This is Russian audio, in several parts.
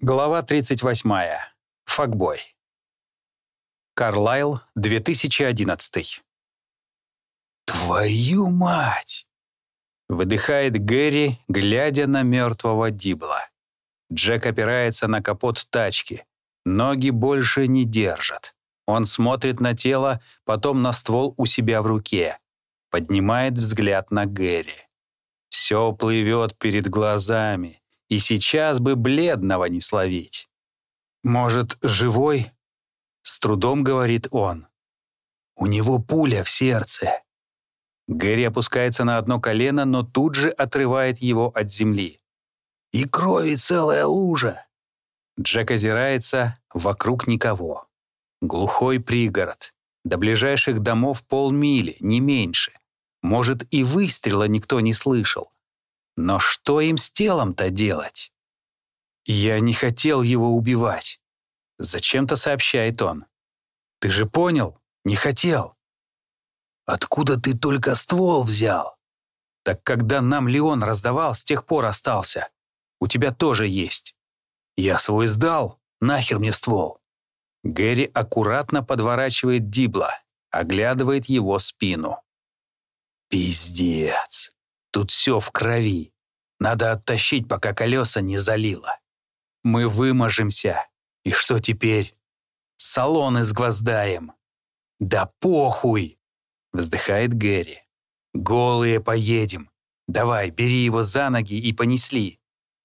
Глава 38. Факбой. Карлайл, 2011. «Твою мать!» — выдыхает Гэри, глядя на мертвого Дибла. Джек опирается на капот тачки. Ноги больше не держат. Он смотрит на тело, потом на ствол у себя в руке. Поднимает взгляд на Гэри. Все плывет перед глазами, и сейчас бы бледного не словить. «Может, живой?» — с трудом говорит он. «У него пуля в сердце». Гэри опускается на одно колено, но тут же отрывает его от земли. «И крови целая лужа!» Джек озирается, вокруг никого. Глухой пригород. До ближайших домов полмили, не меньше. Может, и выстрела никто не слышал. Но что им с телом-то делать? «Я не хотел его убивать», — зачем-то сообщает он. «Ты же понял? Не хотел». «Откуда ты только ствол взял?» «Так когда нам Леон раздавал, с тех пор остался. У тебя тоже есть». «Я свой сдал. Нахер мне ствол?» Гэри аккуратно подворачивает Дибла, оглядывает его спину. «Пиздец. Тут все в крови. Надо оттащить, пока колеса не залило. Мы выможемся. И что теперь? Салон изгвоздаем. Да похуй!» Вздыхает Гэри. «Голые поедем. Давай, бери его за ноги и понесли».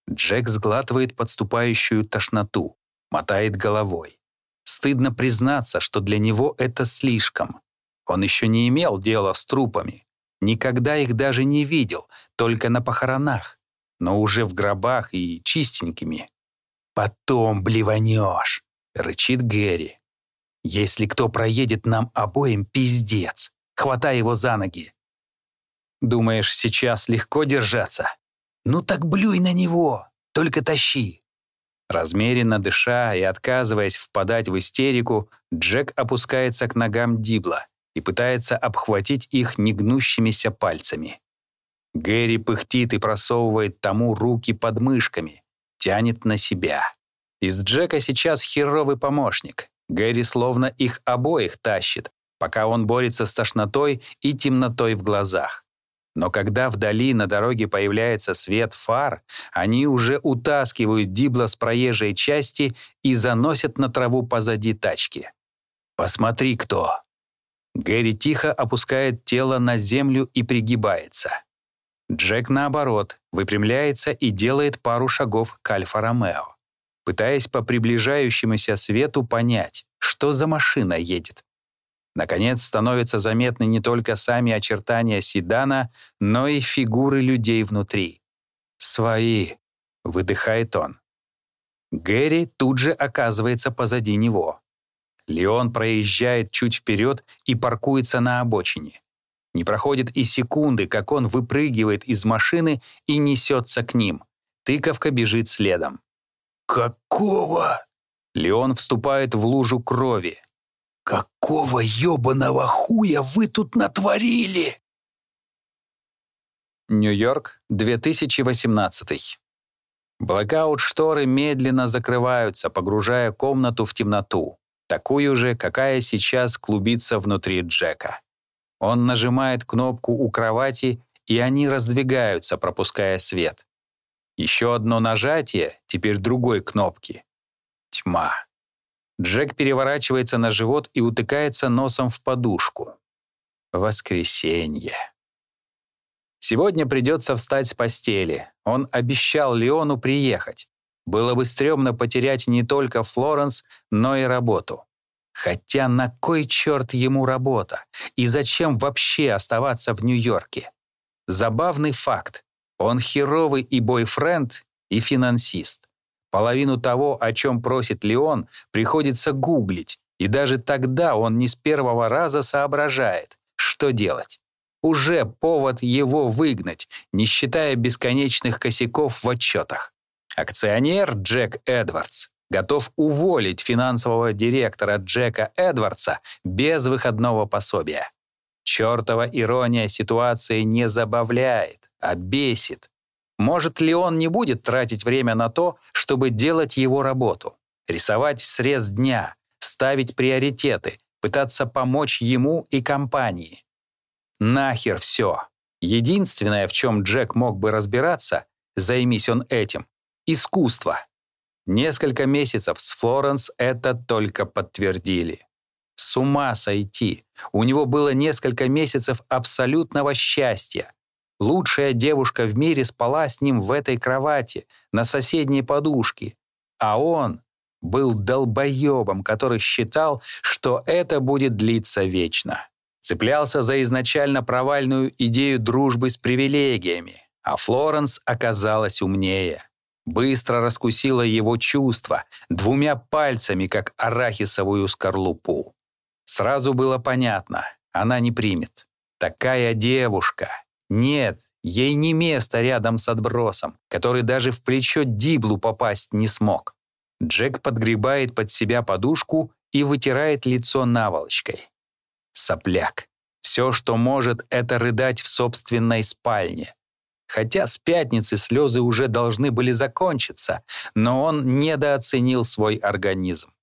Джек сглатывает подступающую тошноту, мотает головой. Стыдно признаться, что для него это слишком. Он еще не имел дела с трупами. Никогда их даже не видел, только на похоронах, но уже в гробах и чистенькими. «Потом блеванешь», — рычит Гэри. «Если кто проедет нам обоим, пиздец. Хватай его за ноги». «Думаешь, сейчас легко держаться?» «Ну так блюй на него, только тащи». Размеренно дыша и отказываясь впадать в истерику, Джек опускается к ногам Дибла и пытается обхватить их негнущимися пальцами. Гэри пыхтит и просовывает тому руки под мышками, тянет на себя. Из Джека сейчас херовый помощник. Гэри словно их обоих тащит, пока он борется с тошнотой и темнотой в глазах. Но когда вдали на дороге появляется свет фар, они уже утаскивают Дибла с проезжей части и заносят на траву позади тачки. «Посмотри, кто!» Гэри тихо опускает тело на землю и пригибается. Джек, наоборот, выпрямляется и делает пару шагов к Альфа-Ромео, пытаясь по приближающемуся свету понять, что за машина едет. Наконец становятся заметны не только сами очертания седана, но и фигуры людей внутри. «Свои», — выдыхает он. Гэри тут же оказывается позади него. Леон проезжает чуть вперед и паркуется на обочине. Не проходит и секунды, как он выпрыгивает из машины и несется к ним. Тыковка бежит следом. «Какого?» Леон вступает в лужу крови. «Какого ебаного хуя вы тут натворили?» Нью-Йорк, 2018. Блэкаут-шторы медленно закрываются, погружая комнату в темноту, такую же, какая сейчас клубится внутри Джека. Он нажимает кнопку у кровати, и они раздвигаются, пропуская свет. Еще одно нажатие, теперь другой кнопки. Тьма. Джек переворачивается на живот и утыкается носом в подушку. Воскресенье. Сегодня придется встать с постели. Он обещал Леону приехать. Было бы стрёмно потерять не только Флоренс, но и работу. Хотя на кой черт ему работа? И зачем вообще оставаться в Нью-Йорке? Забавный факт. Он херовый и бойфренд, и финансист. Половину того, о чем просит Леон, приходится гуглить, и даже тогда он не с первого раза соображает, что делать. Уже повод его выгнать, не считая бесконечных косяков в отчетах. Акционер Джек Эдвардс готов уволить финансового директора Джека Эдвардса без выходного пособия. Чертова ирония ситуации не забавляет, а бесит. Может ли он не будет тратить время на то, чтобы делать его работу? Рисовать срез дня, ставить приоритеты, пытаться помочь ему и компании. Нахер все. Единственное, в чем Джек мог бы разбираться, займись он этим — искусство. Несколько месяцев с Флоренс это только подтвердили. С ума сойти. У него было несколько месяцев абсолютного счастья. Лучшая девушка в мире спала с ним в этой кровати, на соседней подушке. А он был долбоебом, который считал, что это будет длиться вечно. Цеплялся за изначально провальную идею дружбы с привилегиями, а Флоренс оказалась умнее. Быстро раскусила его чувства, двумя пальцами, как арахисовую скорлупу. Сразу было понятно, она не примет. Такая девушка. Нет, ей не место рядом с отбросом, который даже в плечо Диблу попасть не смог. Джек подгребает под себя подушку и вытирает лицо наволочкой. Сопляк. Все, что может, это рыдать в собственной спальне. Хотя с пятницы слезы уже должны были закончиться, но он недооценил свой организм.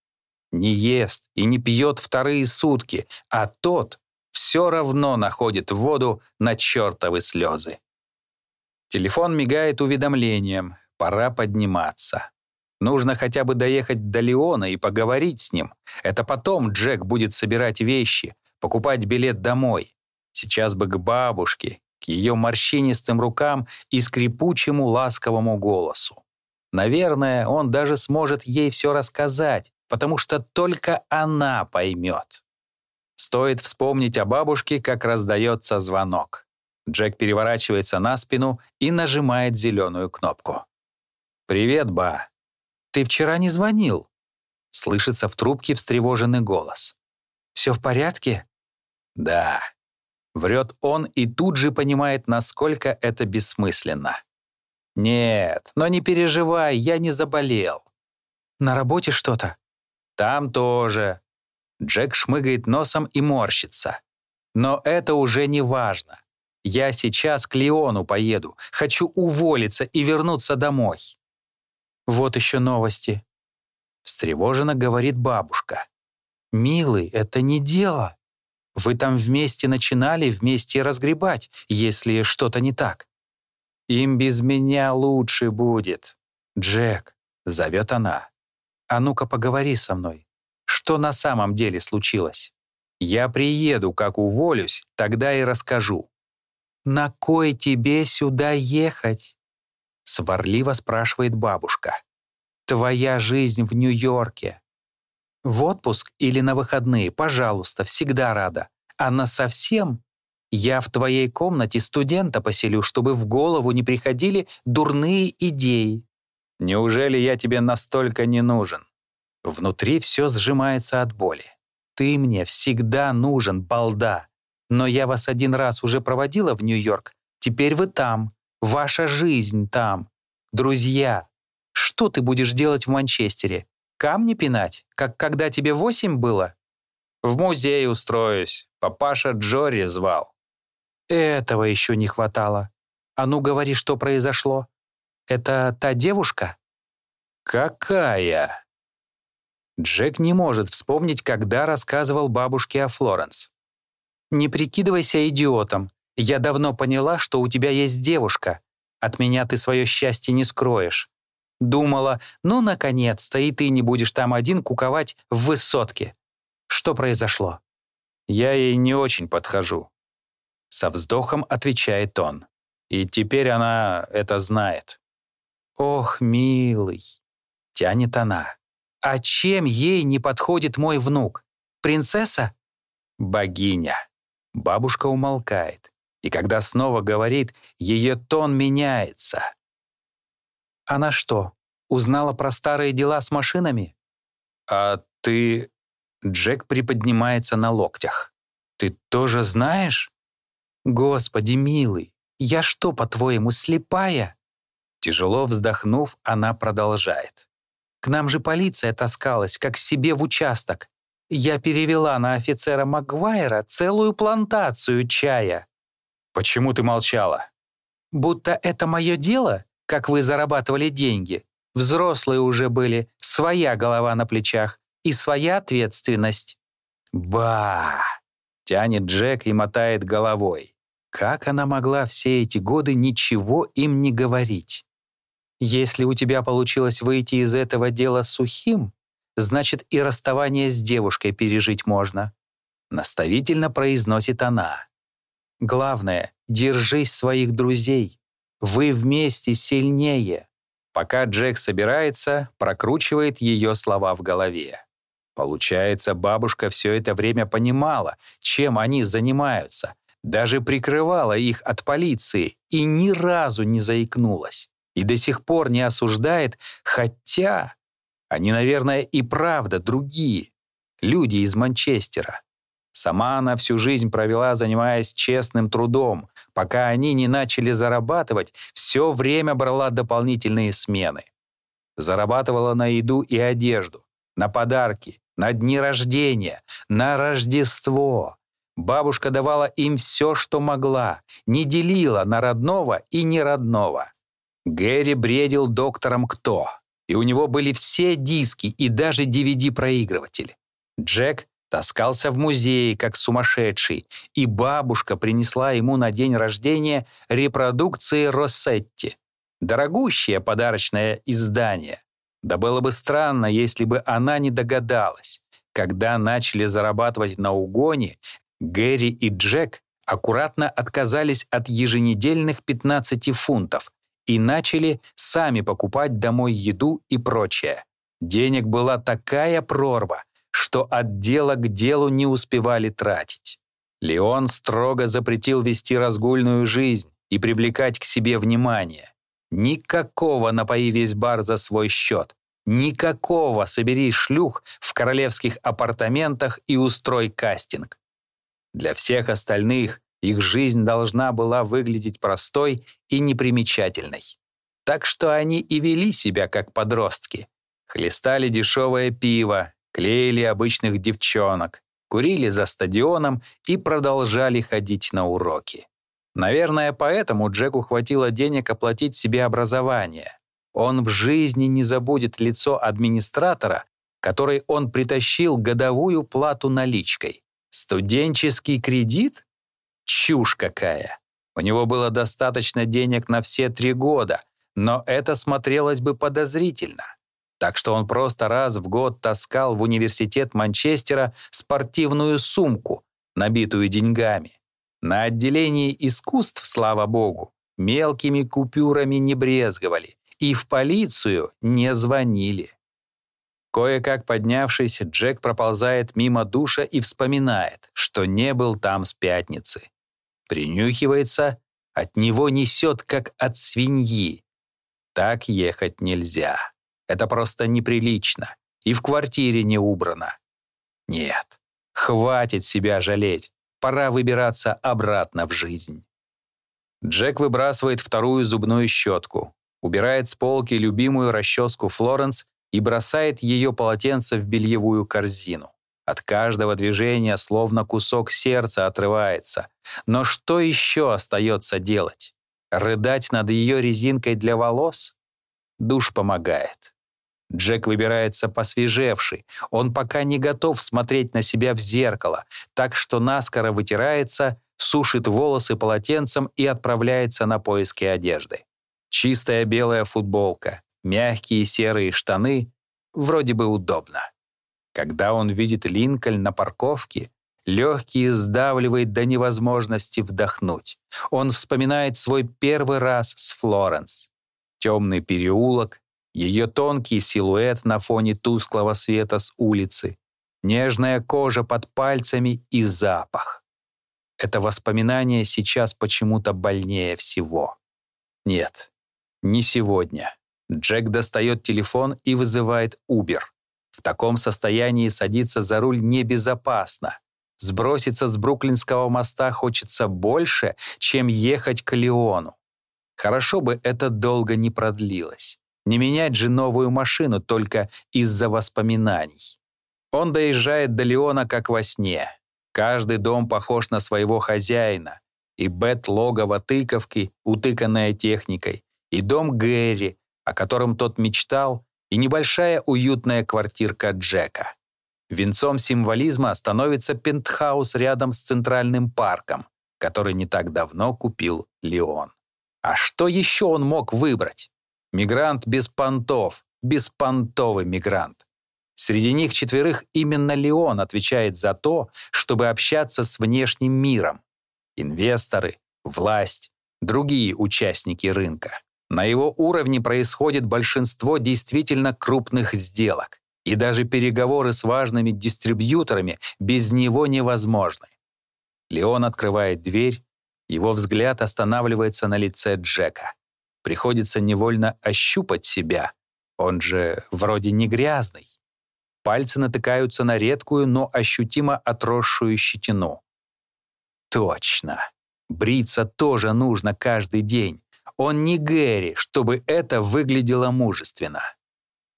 Не ест и не пьет вторые сутки, а тот все равно находит воду на чертовы слезы. Телефон мигает уведомлением, пора подниматься. Нужно хотя бы доехать до Леона и поговорить с ним. Это потом Джек будет собирать вещи, покупать билет домой. Сейчас бы к бабушке, ее морщинистым рукам и скрипучему ласковому голосу. Наверное, он даже сможет ей все рассказать, потому что только она поймет. Стоит вспомнить о бабушке, как раздается звонок. Джек переворачивается на спину и нажимает зеленую кнопку. «Привет, ба. Ты вчера не звонил?» Слышится в трубке встревоженный голос. «Все в порядке?» «Да», Врет он и тут же понимает, насколько это бессмысленно. «Нет, но не переживай, я не заболел». «На работе что-то?» «Там тоже». Джек шмыгает носом и морщится. «Но это уже не важно. Я сейчас к Леону поеду. Хочу уволиться и вернуться домой». «Вот еще новости», — встревоженно говорит бабушка. «Милый, это не дело. Вы там вместе начинали, вместе разгребать, если что-то не так. Им без меня лучше будет. Джек, зовет она. А ну-ка поговори со мной. Что на самом деле случилось? Я приеду, как уволюсь, тогда и расскажу. «На кой тебе сюда ехать?» Сварливо спрашивает бабушка. «Твоя жизнь в Нью-Йорке. В отпуск или на выходные, пожалуйста, всегда рада. А на совсем я в твоей комнате студента поселю, чтобы в голову не приходили дурные идеи. Неужели я тебе настолько не нужен? Внутри все сжимается от боли. Ты мне всегда нужен, балда. Но я вас один раз уже проводила в Нью-Йорк. Теперь вы там. Ваша жизнь там. Друзья, что ты будешь делать в Манчестере? Камни пинать, как когда тебе восемь было? В музей устроюсь. Папаша Джори звал. Этого еще не хватало. А ну говори, что произошло. Это та девушка? Какая? Джек не может вспомнить, когда рассказывал бабушке о Флоренс. «Не прикидывайся идиотом. Я давно поняла, что у тебя есть девушка. От меня ты свое счастье не скроешь. Думала, ну, наконец-то, и ты не будешь там один куковать в высотке. Что произошло? Я ей не очень подхожу. Со вздохом отвечает он. И теперь она это знает. Ох, милый, тянет она. А чем ей не подходит мой внук? Принцесса? Богиня. Бабушка умолкает. И когда снова говорит, ее тон меняется. Она что, узнала про старые дела с машинами? А ты... Джек приподнимается на локтях. Ты тоже знаешь? Господи, милый, я что, по-твоему, слепая? Тяжело вздохнув, она продолжает. К нам же полиция таскалась, как себе в участок. Я перевела на офицера Магуайра целую плантацию чая. Почему ты молчала? Будто это мое дело как вы зарабатывали деньги. Взрослые уже были, своя голова на плечах и своя ответственность». «Ба!» — тянет Джек и мотает головой. Как она могла все эти годы ничего им не говорить? Если у тебя получилось выйти из этого дела сухим, значит и расставание с девушкой пережить можно. Наставительно произносит она. Главное, держись своих друзей. Вы вместе сильнее. Пока Джек собирается, прокручивает ее слова в голове. Получается, бабушка все это время понимала, чем они занимаются, даже прикрывала их от полиции и ни разу не заикнулась. И до сих пор не осуждает, хотя они, наверное, и правда другие. Люди из Манчестера. Сама она всю жизнь провела, занимаясь честным трудом. Пока они не начали зарабатывать, все время брала дополнительные смены. Зарабатывала на еду и одежду, на подарки, на дни рождения, на Рождество. Бабушка давала им все, что могла, не делила на родного и неродного. Гэри бредил доктором «Кто?», и у него были все диски и даже DVD-проигрыватель. Джек таскался в музее, как сумасшедший, и бабушка принесла ему на день рождения репродукции Россетти. Дорогущее подарочное издание. Да было бы странно, если бы она не догадалась. Когда начали зарабатывать на угоне, Гэри и Джек аккуратно отказались от еженедельных 15 фунтов и начали сами покупать домой еду и прочее. Денег была такая прорва, что от дела к делу не успевали тратить. Леон строго запретил вести разгульную жизнь и привлекать к себе внимание. Никакого напои весь бар за свой счет. Никакого собери шлюх в королевских апартаментах и устрой кастинг. Для всех остальных их жизнь должна была выглядеть простой и непримечательной. Так что они и вели себя как подростки. Хлестали дешевое пиво, клеили обычных девчонок, курили за стадионом и продолжали ходить на уроки. Наверное, поэтому Джеку хватило денег оплатить себе образование. Он в жизни не забудет лицо администратора, который он притащил годовую плату наличкой. Студенческий кредит? Чушь какая. У него было достаточно денег на все три года, но это смотрелось бы подозрительно. Так что он просто раз в год таскал в университет Манчестера спортивную сумку, набитую деньгами. На отделении искусств, слава богу, мелкими купюрами не брезговали и в полицию не звонили. Кое-как поднявшись, Джек проползает мимо душа и вспоминает, что не был там с пятницы. Принюхивается, от него несет, как от свиньи. Так ехать нельзя. Это просто неприлично. И в квартире не убрано. Нет, хватит себя жалеть. Пора выбираться обратно в жизнь. Джек выбрасывает вторую зубную щетку, убирает с полки любимую расческу Флоренс и бросает ее полотенце в бельевую корзину. От каждого движения словно кусок сердца отрывается. Но что еще остается делать? Рыдать над ее резинкой для волос? Душ помогает. Джек выбирается посвежевший. Он пока не готов смотреть на себя в зеркало, так что наскоро вытирается, сушит волосы полотенцем и отправляется на поиски одежды. Чистая белая футболка, Мягкие серые штаны вроде бы удобно. Когда он видит Линкольн на парковке, легкие сдавливает до невозможности вдохнуть. Он вспоминает свой первый раз с Флоренс. Темный переулок, ее тонкий силуэт на фоне тусклого света с улицы, нежная кожа под пальцами и запах. Это воспоминание сейчас почему-то больнее всего. Нет, не сегодня. Джек достает телефон и вызывает Uber. В таком состоянии садиться за руль небезопасно. Сброситься с Бруклинского моста хочется больше, чем ехать к Леону. Хорошо бы это долго не продлилось. Не менять же новую машину только из-за воспоминаний. Он доезжает до Леона как во сне. Каждый дом похож на своего хозяина. И бет логово тыковки, утыканная техникой, и дом Гэри, о котором тот мечтал, и небольшая уютная квартирка Джека. Венцом символизма становится пентхаус рядом с Центральным парком, который не так давно купил Леон. А что еще он мог выбрать? Мигрант без понтов, беспонтовый мигрант. Среди них четверых именно Леон отвечает за то, чтобы общаться с внешним миром. Инвесторы, власть, другие участники рынка. На его уровне происходит большинство действительно крупных сделок, и даже переговоры с важными дистрибьюторами без него невозможны. Леон открывает дверь, его взгляд останавливается на лице Джека. Приходится невольно ощупать себя, он же вроде не грязный. Пальцы натыкаются на редкую, но ощутимо отросшую щетину. Точно. Бриться тоже нужно каждый день. Он не Гэри, чтобы это выглядело мужественно.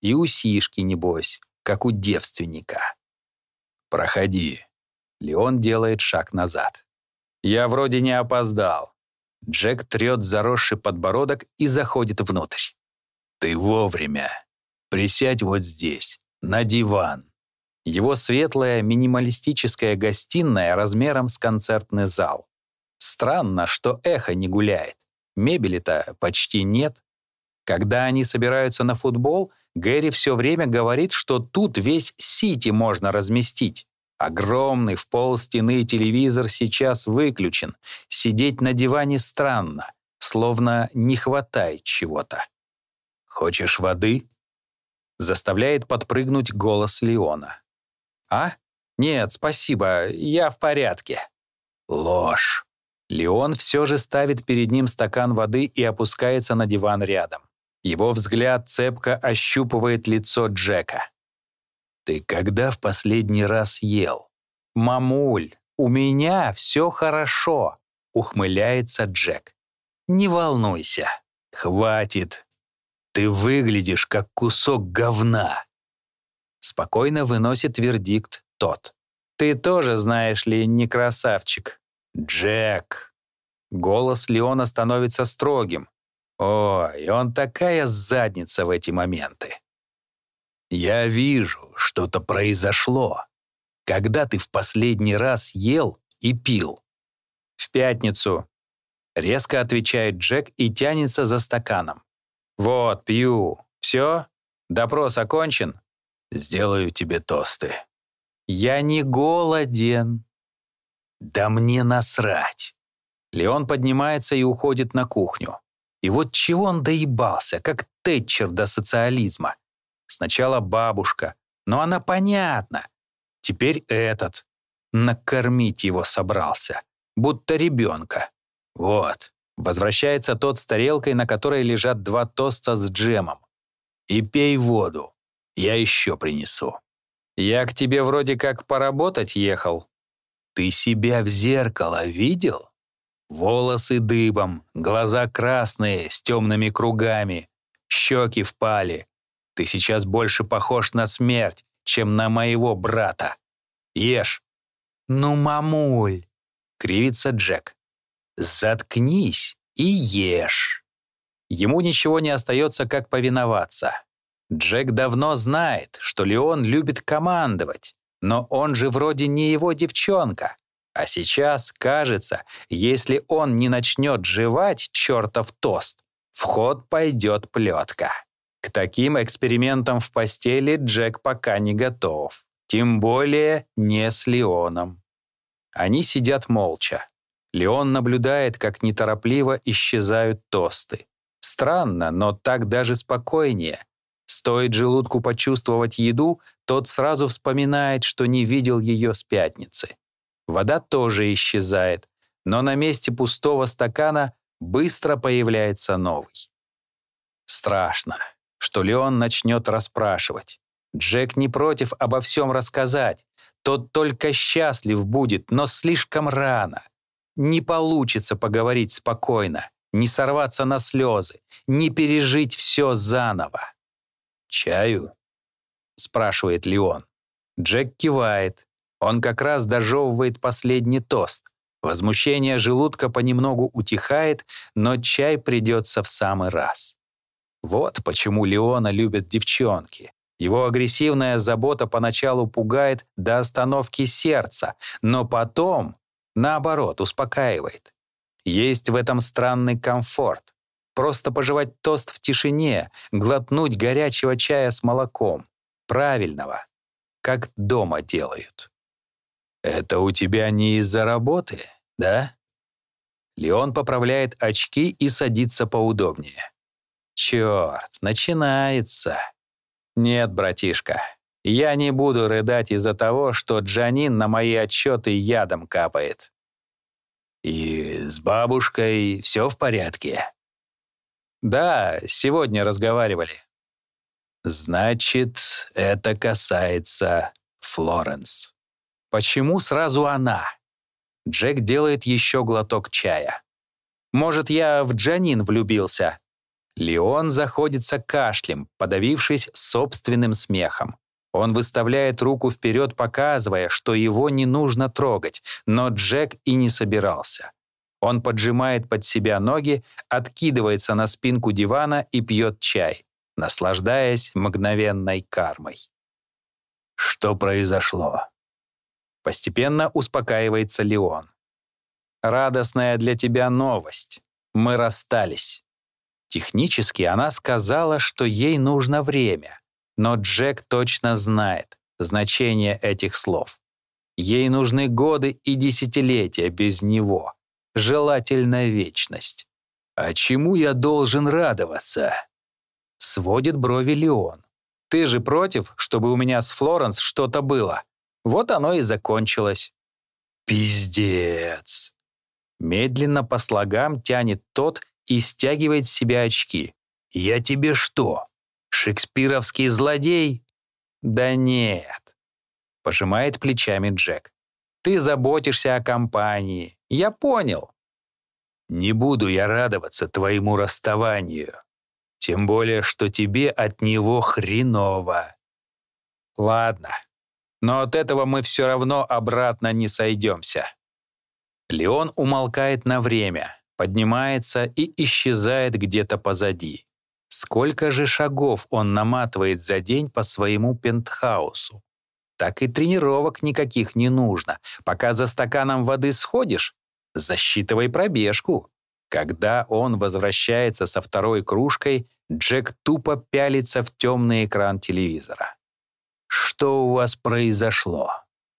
И усишки, небось, как у девственника. «Проходи». Леон делает шаг назад. «Я вроде не опоздал». Джек трет заросший подбородок и заходит внутрь. «Ты вовремя. Присядь вот здесь, на диван». Его светлая минималистическая гостиная размером с концертный зал. Странно, что эхо не гуляет. Мебели-то почти нет. Когда они собираются на футбол, Гэри все время говорит, что тут весь Сити можно разместить. Огромный в пол стены телевизор сейчас выключен. Сидеть на диване странно, словно не хватает чего-то. «Хочешь воды?» Заставляет подпрыгнуть голос Леона. «А? Нет, спасибо, я в порядке». Ложь. Леон все же ставит перед ним стакан воды и опускается на диван рядом. Его взгляд цепко ощупывает лицо Джека. «Ты когда в последний раз ел?» «Мамуль, у меня все хорошо», — ухмыляется Джек. «Не волнуйся. Хватит. Ты выглядишь как кусок говна». Спокойно выносит вердикт тот. «Ты тоже, знаешь ли, не красавчик. «Джек!» Голос Леона становится строгим. Ой, он такая задница в эти моменты. «Я вижу, что-то произошло. Когда ты в последний раз ел и пил?» «В пятницу», — резко отвечает Джек и тянется за стаканом. «Вот, пью. Все? Допрос окончен?» «Сделаю тебе тосты». «Я не голоден», «Да мне насрать!» Леон поднимается и уходит на кухню. И вот чего он доебался, как Тэтчер до социализма. Сначала бабушка, но она понятна. Теперь этот. Накормить его собрался, будто ребенка. Вот, возвращается тот с тарелкой, на которой лежат два тоста с джемом. И пей воду, я еще принесу. Я к тебе вроде как поработать ехал, ты себя в зеркало видел? Волосы дыбом, глаза красные, с темными кругами, щеки впали. Ты сейчас больше похож на смерть, чем на моего брата. Ешь. Ну, мамуль, кривится Джек. Заткнись и ешь. Ему ничего не остается, как повиноваться. Джек давно знает, что Леон любит командовать, но он же вроде не его девчонка. А сейчас, кажется, если он не начнет жевать чертов тост, в ход пойдет плетка. К таким экспериментам в постели Джек пока не готов. Тем более не с Леоном. Они сидят молча. Леон наблюдает, как неторопливо исчезают тосты. Странно, но так даже спокойнее. Стоит желудку почувствовать еду, тот сразу вспоминает, что не видел ее с пятницы. Вода тоже исчезает, но на месте пустого стакана быстро появляется новый. Страшно, что Леон начнет расспрашивать. Джек не против обо всем рассказать. Тот только счастлив будет, но слишком рано. Не получится поговорить спокойно, не сорваться на слезы, не пережить все заново. «Чаю?» — спрашивает Леон. Джек кивает. Он как раз дожевывает последний тост. Возмущение желудка понемногу утихает, но чай придется в самый раз. Вот почему Леона любят девчонки. Его агрессивная забота поначалу пугает до остановки сердца, но потом, наоборот, успокаивает. Есть в этом странный комфорт. Просто пожевать тост в тишине, глотнуть горячего чая с молоком. Правильного. Как дома делают. «Это у тебя не из-за работы, да?» Леон поправляет очки и садится поудобнее. «Черт, начинается!» «Нет, братишка, я не буду рыдать из-за того, что Джанин на мои отчеты ядом капает». «И с бабушкой все в порядке?» «Да, сегодня разговаривали». «Значит, это касается Флоренс». Почему сразу она? Джек делает еще глоток чая. Может, я в Джанин влюбился? Леон заходится кашлем, подавившись собственным смехом. Он выставляет руку вперед, показывая, что его не нужно трогать, но Джек и не собирался. Он поджимает под себя ноги, откидывается на спинку дивана и пьет чай, наслаждаясь мгновенной кармой. Что произошло? Постепенно успокаивается Леон. «Радостная для тебя новость. Мы расстались». Технически она сказала, что ей нужно время, но Джек точно знает значение этих слов. Ей нужны годы и десятилетия без него, желательно вечность. «А чему я должен радоваться?» Сводит брови Леон. «Ты же против, чтобы у меня с Флоренс что-то было?» Вот оно и закончилось. Пиздец. Медленно по слогам тянет тот и стягивает с себя очки. «Я тебе что, шекспировский злодей?» «Да нет», — пожимает плечами Джек. «Ты заботишься о компании. Я понял». «Не буду я радоваться твоему расставанию. Тем более, что тебе от него хреново». «Ладно, но от этого мы все равно обратно не сойдемся. Леон умолкает на время, поднимается и исчезает где-то позади. Сколько же шагов он наматывает за день по своему пентхаусу? Так и тренировок никаких не нужно. Пока за стаканом воды сходишь, засчитывай пробежку. Когда он возвращается со второй кружкой, Джек тупо пялится в темный экран телевизора. Что у вас произошло?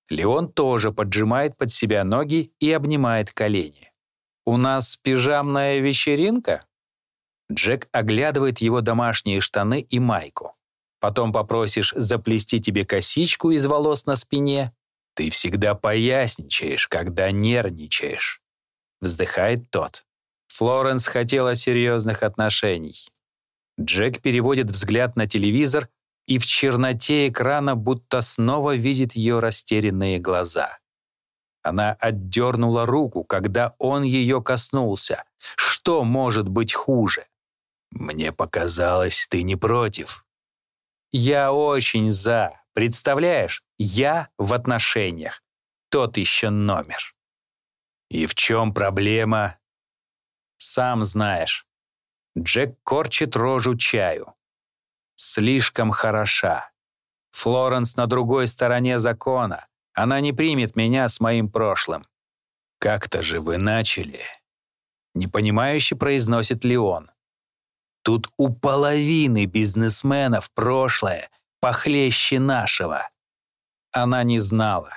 Леон тоже поджимает под себя ноги и обнимает колени. У нас пижамная вечеринка? Джек оглядывает его домашние штаны и майку. Потом попросишь заплести тебе косичку из волос на спине. Ты всегда поясничаешь, когда нервничаешь. Вздыхает тот. Флоренс хотела серьезных отношений. Джек переводит взгляд на телевизор и в черноте экрана будто снова видит ее растерянные глаза. Она отдернула руку, когда он ее коснулся. Что может быть хуже? «Мне показалось, ты не против». «Я очень за. Представляешь, я в отношениях. Тот еще номер». «И в чем проблема?» «Сам знаешь». Джек корчит рожу чаю слишком хороша. Флоренс на другой стороне закона. Она не примет меня с моим прошлым. Как-то же вы начали. Непонимающе произносит Леон. Тут у половины бизнесменов прошлое похлеще нашего. Она не знала.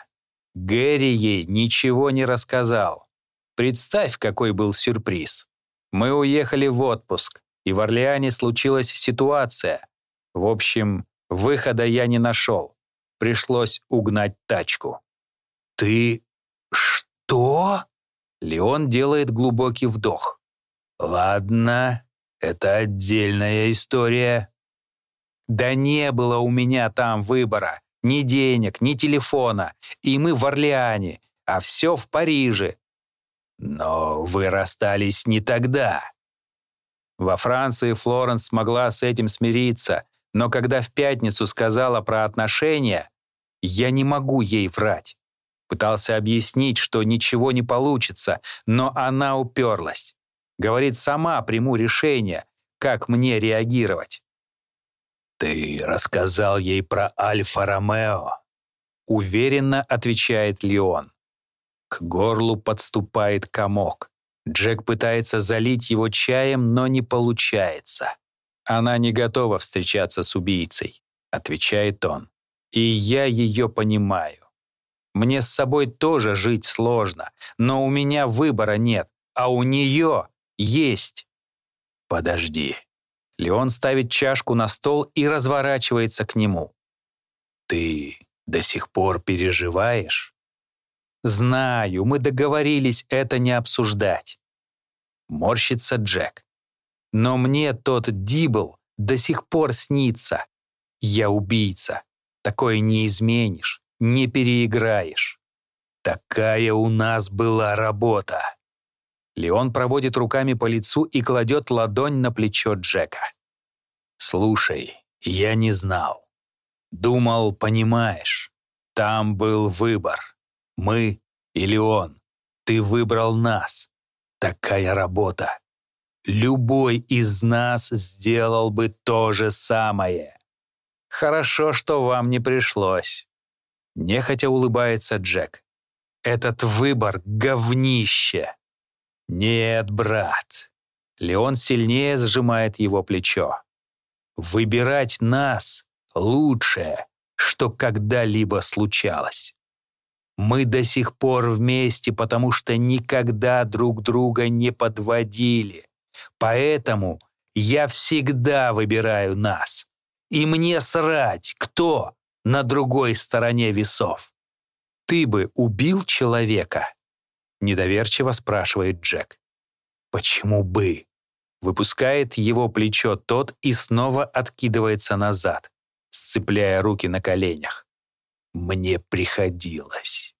Гэри ей ничего не рассказал. Представь, какой был сюрприз. Мы уехали в отпуск, и в Орлеане случилась ситуация, в общем, выхода я не нашел. Пришлось угнать тачку. «Ты... что?» Леон делает глубокий вдох. «Ладно, это отдельная история». «Да не было у меня там выбора. Ни денег, ни телефона. И мы в Орлеане, а все в Париже». «Но вы расстались не тогда». Во Франции Флоренс смогла с этим смириться, но когда в пятницу сказала про отношения, я не могу ей врать. Пытался объяснить, что ничего не получится, но она уперлась. Говорит, сама приму решение, как мне реагировать. «Ты рассказал ей про Альфа-Ромео?» Уверенно отвечает Леон. К горлу подступает комок. Джек пытается залить его чаем, но не получается. «Она не готова встречаться с убийцей», — отвечает он. «И я ее понимаю. Мне с собой тоже жить сложно, но у меня выбора нет, а у нее есть». «Подожди». Леон ставит чашку на стол и разворачивается к нему. «Ты до сих пор переживаешь?» «Знаю, мы договорились это не обсуждать». Морщится Джек. «Но мне тот Дибл до сих пор снится. Я убийца. Такое не изменишь, не переиграешь. Такая у нас была работа». Леон проводит руками по лицу и кладет ладонь на плечо Джека. «Слушай, я не знал. Думал, понимаешь. Там был выбор. Мы или он. Ты выбрал нас. Такая работа. Любой из нас сделал бы то же самое. Хорошо, что вам не пришлось. Нехотя улыбается Джек. Этот выбор — говнище. Нет, брат. Леон сильнее сжимает его плечо. Выбирать нас — лучшее, что когда-либо случалось. Мы до сих пор вместе, потому что никогда друг друга не подводили. Поэтому я всегда выбираю нас. И мне срать, кто на другой стороне весов. Ты бы убил человека? Недоверчиво спрашивает Джек. Почему бы? Выпускает его плечо тот и снова откидывается назад, сцепляя руки на коленях. Мне приходилось.